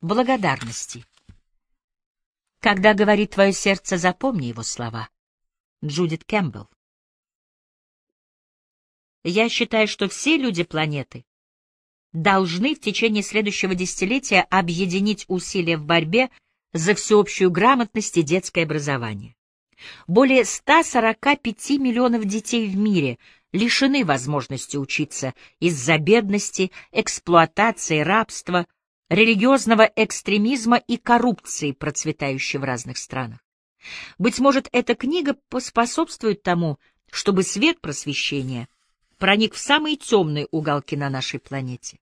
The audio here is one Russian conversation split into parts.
благодарности. Когда говорит твое сердце, запомни его слова. Джудит Кэмпбелл. Я считаю, что все люди планеты должны в течение следующего десятилетия объединить усилия в борьбе за всеобщую грамотность и детское образование. Более 145 миллионов детей в мире лишены возможности учиться из-за бедности, эксплуатации, рабства, религиозного экстремизма и коррупции, процветающей в разных странах. Быть может, эта книга поспособствует тому, чтобы свет просвещения проник в самые темные уголки на нашей планете.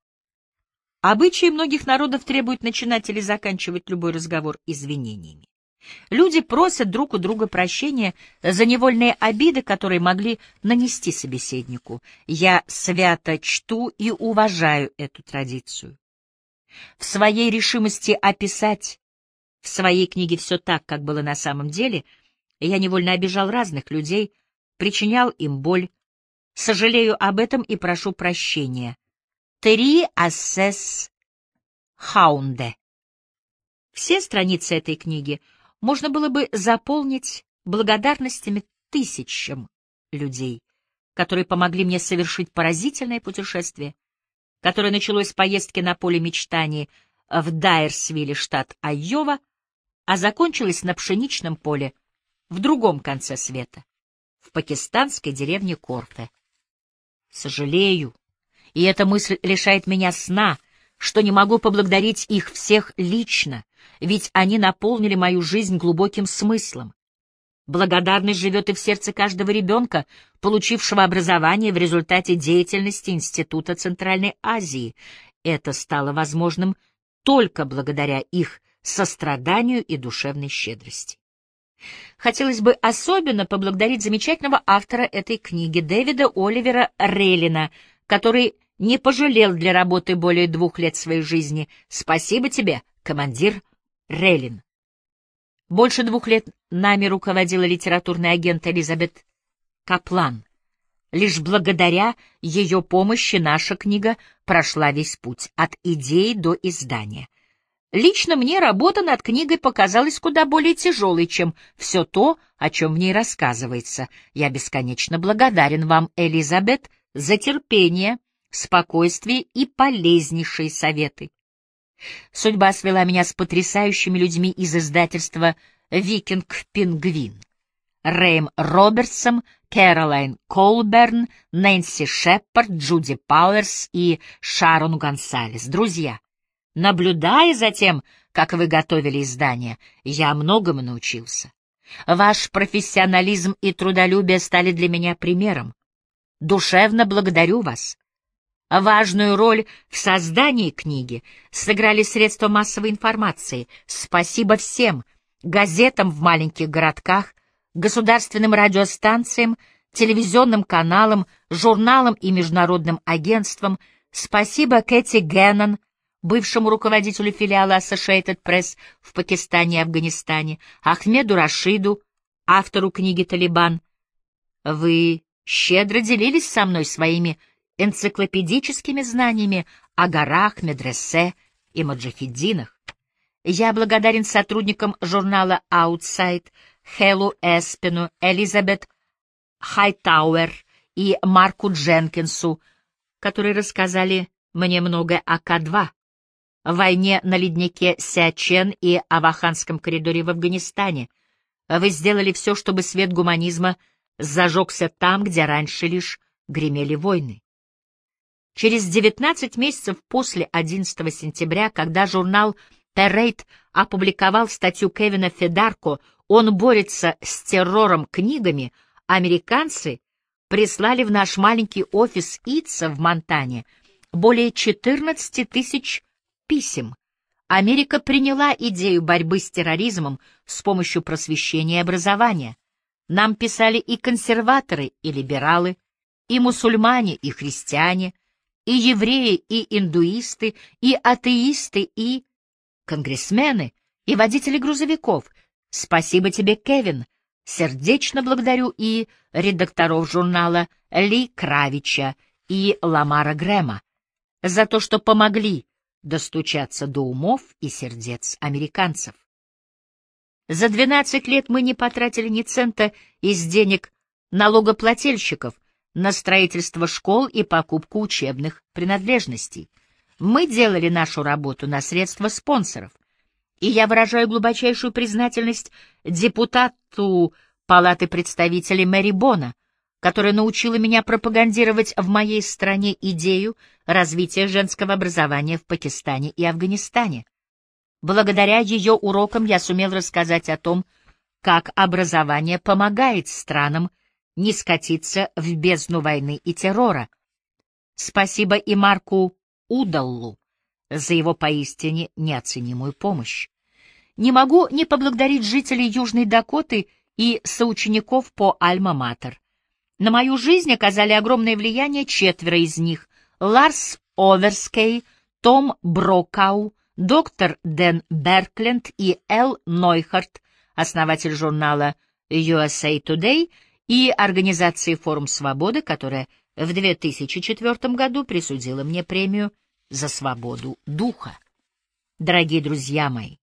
Обычаи многих народов требуют начинать или заканчивать любой разговор извинениями. Люди просят друг у друга прощения за невольные обиды, которые могли нанести собеседнику. Я свято чту и уважаю эту традицию. В своей решимости описать в своей книге все так, как было на самом деле, я невольно обижал разных людей, причинял им боль. Сожалею об этом и прошу прощения. Три ассес хаунде. Все страницы этой книги можно было бы заполнить благодарностями тысячам людей, которые помогли мне совершить поразительное путешествие, которое началось с поездки на поле мечтаний в Дайерсвилле, штат Айова, а закончилось на пшеничном поле в другом конце света, в пакистанской деревне Корфе. Сожалею, и эта мысль лишает меня сна, что не могу поблагодарить их всех лично, ведь они наполнили мою жизнь глубоким смыслом. Благодарность живет и в сердце каждого ребенка, получившего образование в результате деятельности Института Центральной Азии. Это стало возможным только благодаря их состраданию и душевной щедрости. Хотелось бы особенно поблагодарить замечательного автора этой книги, Дэвида Оливера Рейлина, который не пожалел для работы более двух лет своей жизни. Спасибо тебе, командир Рейлин. Больше двух лет нами руководила литературный агент Элизабет Каплан. Лишь благодаря ее помощи наша книга прошла весь путь, от идеи до издания. Лично мне работа над книгой показалась куда более тяжелой, чем все то, о чем в ней рассказывается. Я бесконечно благодарен вам, Элизабет, за терпение, спокойствие и полезнейшие советы. Судьба свела меня с потрясающими людьми из издательства «Викинг-пингвин». Рэйм Робертсом, Кэролайн Колберн, Нэнси Шепард, Джуди Пауэрс и Шарон Гонсалес. Друзья, Наблюдая за тем, как вы готовили издание, я многому научился. Ваш профессионализм и трудолюбие стали для меня примером. Душевно благодарю вас. Важную роль в создании книги сыграли средства массовой информации. Спасибо всем газетам в маленьких городках, государственным радиостанциям, телевизионным каналам, журналам и международным агентствам. Спасибо Кэти Геннон, бывшему руководителю филиала Associated Press в Пакистане и Афганистане, Ахмеду Рашиду, автору книги «Талибан». Вы щедро делились со мной своими энциклопедическими знаниями о горах, медресе и маджахиддинах. Я благодарен сотрудникам журнала Outside, Хеллу Эспину, Элизабет Хайтауэр и Марку Дженкинсу, которые рассказали мне много о К-2, войне на леднике Сячен и Аваханском коридоре в Афганистане. Вы сделали все, чтобы свет гуманизма зажегся там, где раньше лишь гремели войны. Через 19 месяцев после 11 сентября, когда журнал Перейт опубликовал статью Кевина Федарко «Он борется с террором книгами», американцы прислали в наш маленький офис ИЦА в Монтане более 14 тысяч писем Америка приняла идею борьбы с терроризмом с помощью просвещения и образования. Нам писали и консерваторы, и либералы, и мусульмане, и христиане, и евреи, и индуисты, и атеисты, и конгрессмены, и водители грузовиков. Спасибо тебе, Кевин. Сердечно благодарю и редакторов журнала Ли Кравича и Ламара Грэма за то, что помогли достучаться до умов и сердец американцев. За 12 лет мы не потратили ни цента из денег налогоплательщиков на строительство школ и покупку учебных принадлежностей. Мы делали нашу работу на средства спонсоров, и я выражаю глубочайшую признательность депутату Палаты представителей Мэри Бона, которая научила меня пропагандировать в моей стране идею развития женского образования в Пакистане и Афганистане. Благодаря ее урокам я сумел рассказать о том, как образование помогает странам не скатиться в бездну войны и террора. Спасибо и Марку Удаллу за его поистине неоценимую помощь. Не могу не поблагодарить жителей Южной Дакоты и соучеников по Альма-Матер. На мою жизнь оказали огромное влияние четверо из них — Ларс Оверскей, Том Брокау, доктор Дэн Беркленд и Эл Нойхарт, основатель журнала USA Today и организации Форум Свободы, которая в 2004 году присудила мне премию за свободу духа. Дорогие друзья мои,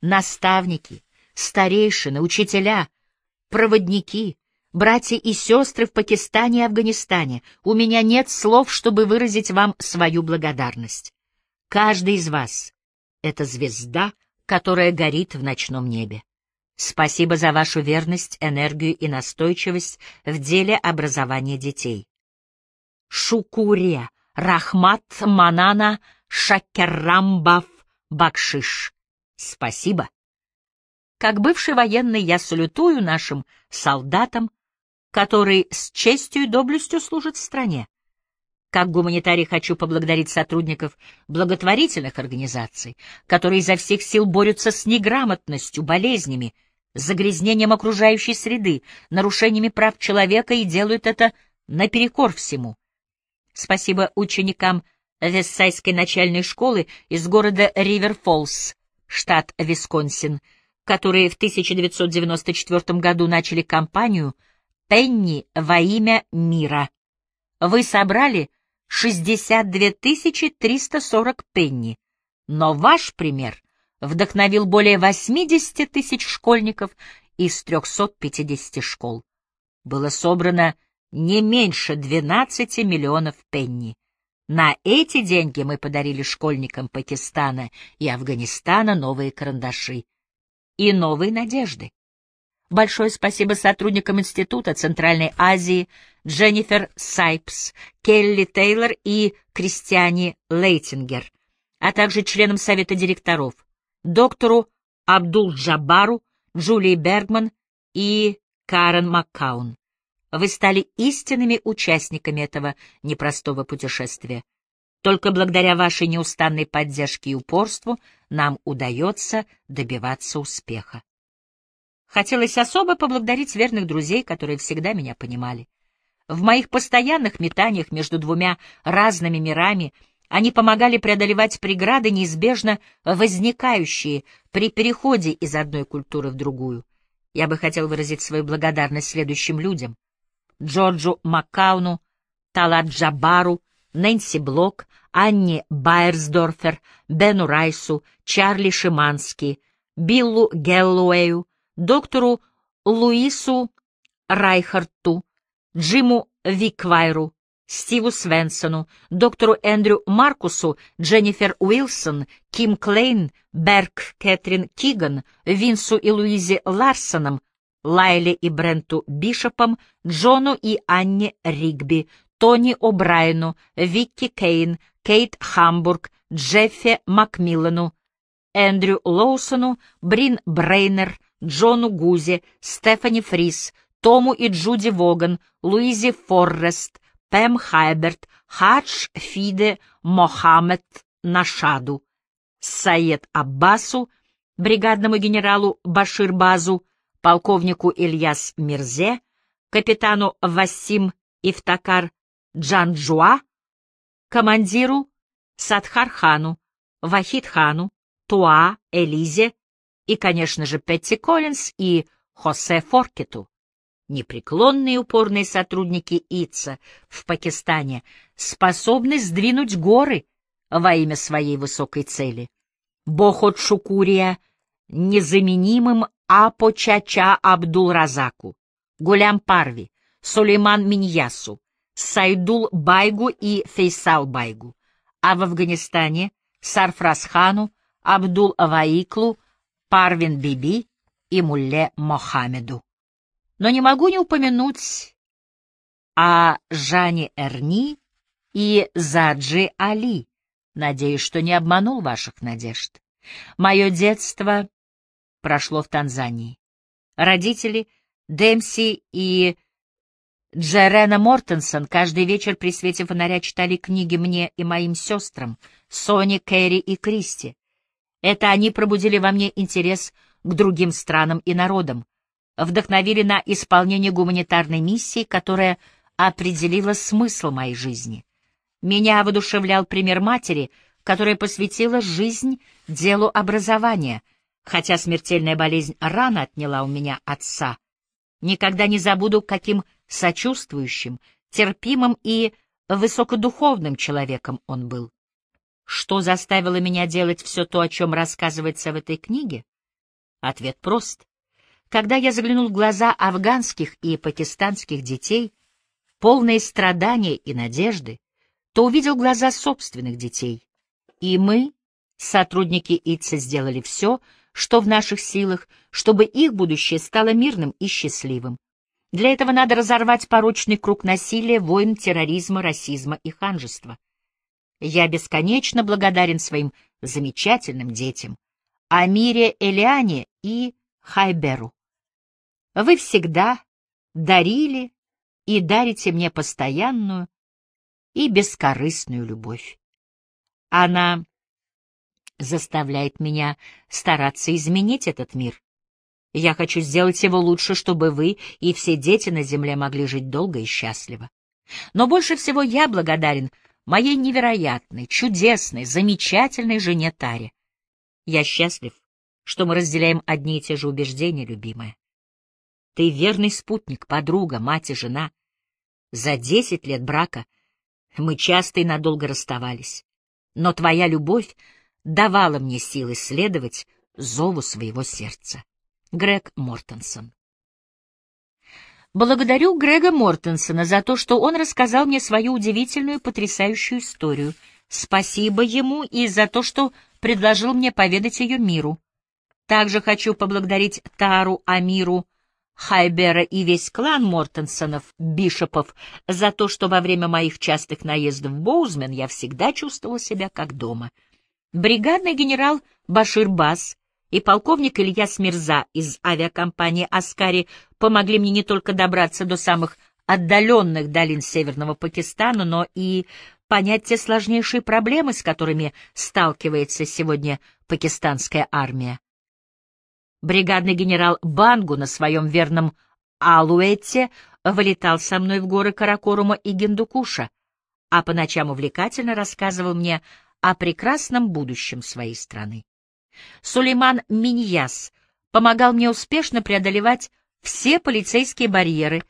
наставники, старейшины, учителя, проводники, братья и сестры в Пакистане и Афганистане, у меня нет слов, чтобы выразить вам свою благодарность. Каждый из вас — это звезда, которая горит в ночном небе. Спасибо за вашу верность, энергию и настойчивость в деле образования детей. Шукурия, Рахмат, Манана, Шакеррамбав, Бакшиш. Спасибо. Как бывший военный я салютую нашим солдатам, которые с честью и доблестью служат стране. Как гуманитарий хочу поблагодарить сотрудников благотворительных организаций, которые изо всех сил борются с неграмотностью, болезнями, загрязнением окружающей среды, нарушениями прав человека и делают это наперекор всему. Спасибо ученикам Вессайской начальной школы из города Ривер-Фоллс, штат Висконсин, которые в 1994 году начали кампанию «Пенни во имя мира». Вы собрали 62 340 пенни, но ваш пример вдохновил более 80 тысяч школьников из 350 школ. Было собрано не меньше 12 миллионов пенни. На эти деньги мы подарили школьникам Пакистана и Афганистана новые карандаши и новые надежды. Большое спасибо сотрудникам Института Центральной Азии Дженнифер Сайпс, Келли Тейлор и Кристиане Лейтингер, а также членам Совета директоров, доктору Абдул-Джабару, Джулии Бергман и Карен Маккаун. Вы стали истинными участниками этого непростого путешествия. Только благодаря вашей неустанной поддержке и упорству нам удается добиваться успеха. Хотелось особо поблагодарить верных друзей, которые всегда меня понимали. В моих постоянных метаниях между двумя разными мирами они помогали преодолевать преграды, неизбежно возникающие при переходе из одной культуры в другую. Я бы хотел выразить свою благодарность следующим людям. Джорджу Маккауну, Талат Джабару, Нэнси Блок, Анне Байерсдорфер, Бену Райсу, Чарли Шимански, Биллу Геллуэю, доктору Луису Райхарту, Джиму Виквайру, Стиву Свенсону, доктору Эндрю Маркусу, Дженнифер Уилсон, Ким Клейн, Берг Кэтрин Киган, Винсу и Луизе Ларсонам, Лайле и Бренту Бишопом, Джону и Анне Ригби, Тони О'Брайену, Викки Кейн, Кейт Хамбург, Джеффе Макмиллану, Эндрю Лоусону, Брин Брейнер, Джону Гузе, Стефани Фрис, Тому и Джуди Воган, Луизе Форрест, Пэм Хайберт, Хадж Фиде Мохаммед Нашаду, Саед Аббасу, бригадному генералу Башир Базу, полковнику Ильяс Мирзе, капитану Васим Ифтакар Джанджуа, командиру Садхархану, Вахидхану, Туа, Элизе и, конечно же, Петти Коллинз и Хосе Форкету. Непреклонные упорные сотрудники ИЦА в Пакистане способны сдвинуть горы во имя своей высокой цели. Бохот Шукурия незаменимым Апо-Чача Абдул-Разаку, Гулям Парви, Сулейман Миньясу, Сайдул Байгу и Фейсал Байгу, а в Афганистане Сарфразхану, Абдул Аваиклу, Парвин Биби и Мулле Мохаммеду. Но не могу не упомянуть о Жане Эрни и Заджи Али. Надеюсь, что не обманул ваших надежд. Мое детство прошло в Танзании. Родители Демси и Джерена Мортенсон каждый вечер при свете фонаря читали книги мне и моим сестрам, Соне, Кэрри и Кристи. Это они пробудили во мне интерес к другим странам и народам, вдохновили на исполнение гуманитарной миссии, которая определила смысл моей жизни. Меня воодушевлял пример матери, которая посвятила жизнь делу образования, хотя смертельная болезнь рано отняла у меня отца. Никогда не забуду, каким сочувствующим, терпимым и высокодуховным человеком он был. Что заставило меня делать все то, о чем рассказывается в этой книге? Ответ прост. Когда я заглянул в глаза афганских и пакистанских детей, полные страдания и надежды, то увидел глаза собственных детей. И мы, сотрудники ИЦА, сделали все, что в наших силах, чтобы их будущее стало мирным и счастливым. Для этого надо разорвать порочный круг насилия, войн, терроризма, расизма и ханжества. Я бесконечно благодарен своим замечательным детям, Амире Элиане и Хайберу. Вы всегда дарили и дарите мне постоянную и бескорыстную любовь. Она заставляет меня стараться изменить этот мир. Я хочу сделать его лучше, чтобы вы и все дети на земле могли жить долго и счастливо. Но больше всего я благодарен моей невероятной, чудесной, замечательной жене Таре. Я счастлив, что мы разделяем одни и те же убеждения, любимая. Ты верный спутник, подруга, мать и жена. За десять лет брака мы часто и надолго расставались, но твоя любовь давала мне силы следовать зову своего сердца. Грег Мортенсон. Благодарю Грега Мортенсона за то, что он рассказал мне свою удивительную, потрясающую историю. Спасибо ему и за то, что предложил мне поведать ее миру. Также хочу поблагодарить Тару, Амиру, Хайбера и весь клан Мортенсонов, бишопов, за то, что во время моих частых наездов в Боузмен я всегда чувствовала себя как дома. Бригадный генерал Башир Бас и полковник Ильяс Мирза из авиакомпании «Аскари» помогли мне не только добраться до самых отдаленных долин Северного Пакистана, но и понять те сложнейшие проблемы, с которыми сталкивается сегодня пакистанская армия. Бригадный генерал Бангу на своем верном Алуэте вылетал со мной в горы Каракорума и Гиндукуша, а по ночам увлекательно рассказывал мне о прекрасном будущем своей страны. Сулейман Миньяс помогал мне успешно преодолевать все полицейские барьеры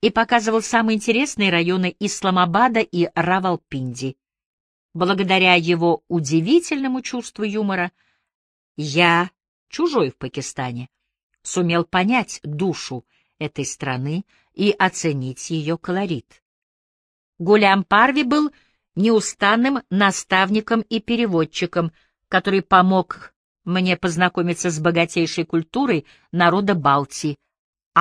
и показывал самые интересные районы Исламабада и Равалпинди. Благодаря его удивительному чувству юмора я, чужой в Пакистане, сумел понять душу этой страны и оценить ее колорит. Гулям Парви был неустанным наставником и переводчиком, который помог мне познакомиться с богатейшей культурой народа Балтии.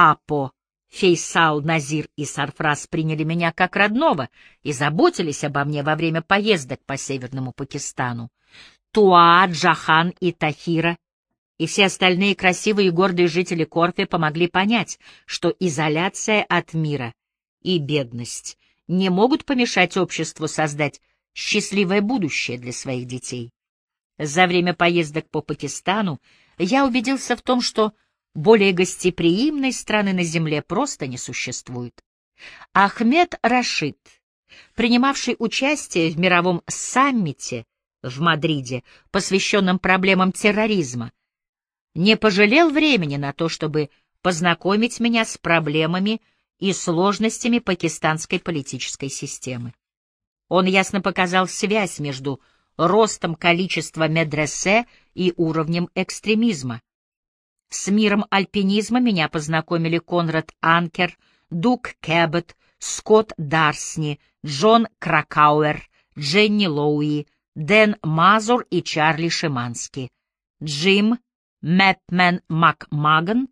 Апо, Фейсал, Назир и Сарфраз приняли меня как родного и заботились обо мне во время поездок по Северному Пакистану. Туа, Джахан и Тахира и все остальные красивые и гордые жители Корфи помогли понять, что изоляция от мира и бедность не могут помешать обществу создать счастливое будущее для своих детей. За время поездок по Пакистану я убедился в том, что более гостеприимной страны на земле просто не существует. Ахмед Рашид, принимавший участие в мировом саммите в Мадриде, посвященном проблемам терроризма, не пожалел времени на то, чтобы познакомить меня с проблемами и сложностями пакистанской политической системы. Он ясно показал связь между ростом количества медресе и уровнем экстремизма. С миром альпинизма меня познакомили Конрад Анкер, Дук Кэббет, Скотт Дарсни, Джон Кракауэр, Дженни Лоуи, Дэн Мазур и Чарли Шимански. Джим Мэпмен Макмаган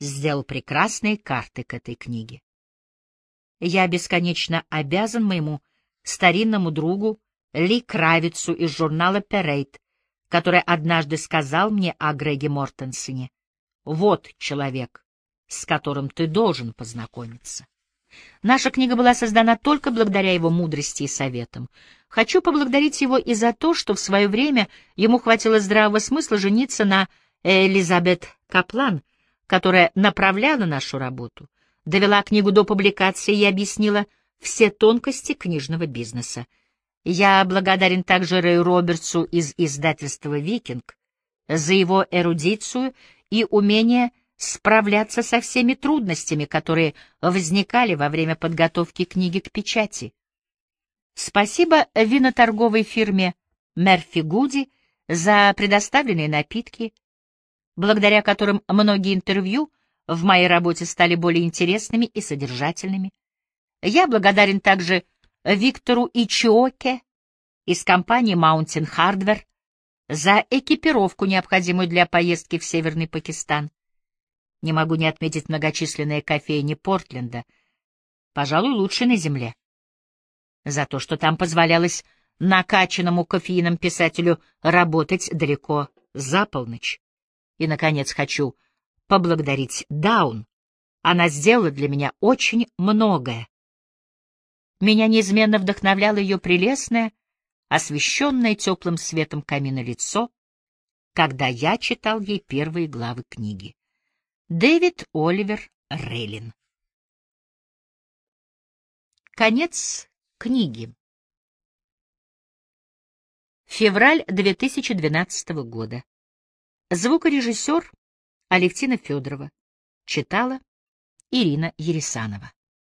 сделал прекрасные карты к этой книге. Я бесконечно обязан моему старинному другу Ли Кравицу из журнала «Перейд», который однажды сказал мне о Греге Мортенсене. Вот человек, с которым ты должен познакомиться. Наша книга была создана только благодаря его мудрости и советам. Хочу поблагодарить его и за то, что в свое время ему хватило здравого смысла жениться на Элизабет Каплан, которая направляла нашу работу, довела книгу до публикации и объяснила все тонкости книжного бизнеса. Я благодарен также Рэю Робертсу из издательства «Викинг» за его эрудицию и умение справляться со всеми трудностями, которые возникали во время подготовки книги к печати. Спасибо виноторговой фирме Мерфи Гуди за предоставленные напитки, благодаря которым многие интервью в моей работе стали более интересными и содержательными. Я благодарен также Виктору Ичиоке из компании Mountain Hardware за экипировку, необходимую для поездки в Северный Пакистан. Не могу не отметить многочисленные кофейни Портленда, пожалуй, лучшие на земле. За то, что там позволялось накачанному кофеином писателю работать далеко за полночь. И, наконец, хочу поблагодарить Даун. Она сделала для меня очень многое. Меня неизменно вдохновляло ее прелестное, освещенное теплым светом камина лицо, когда я читал ей первые главы книги. Дэвид Оливер Рейлин Конец книги. Февраль 2012 года. Звукорежиссер Алевтина Федорова. Читала Ирина Ересанова.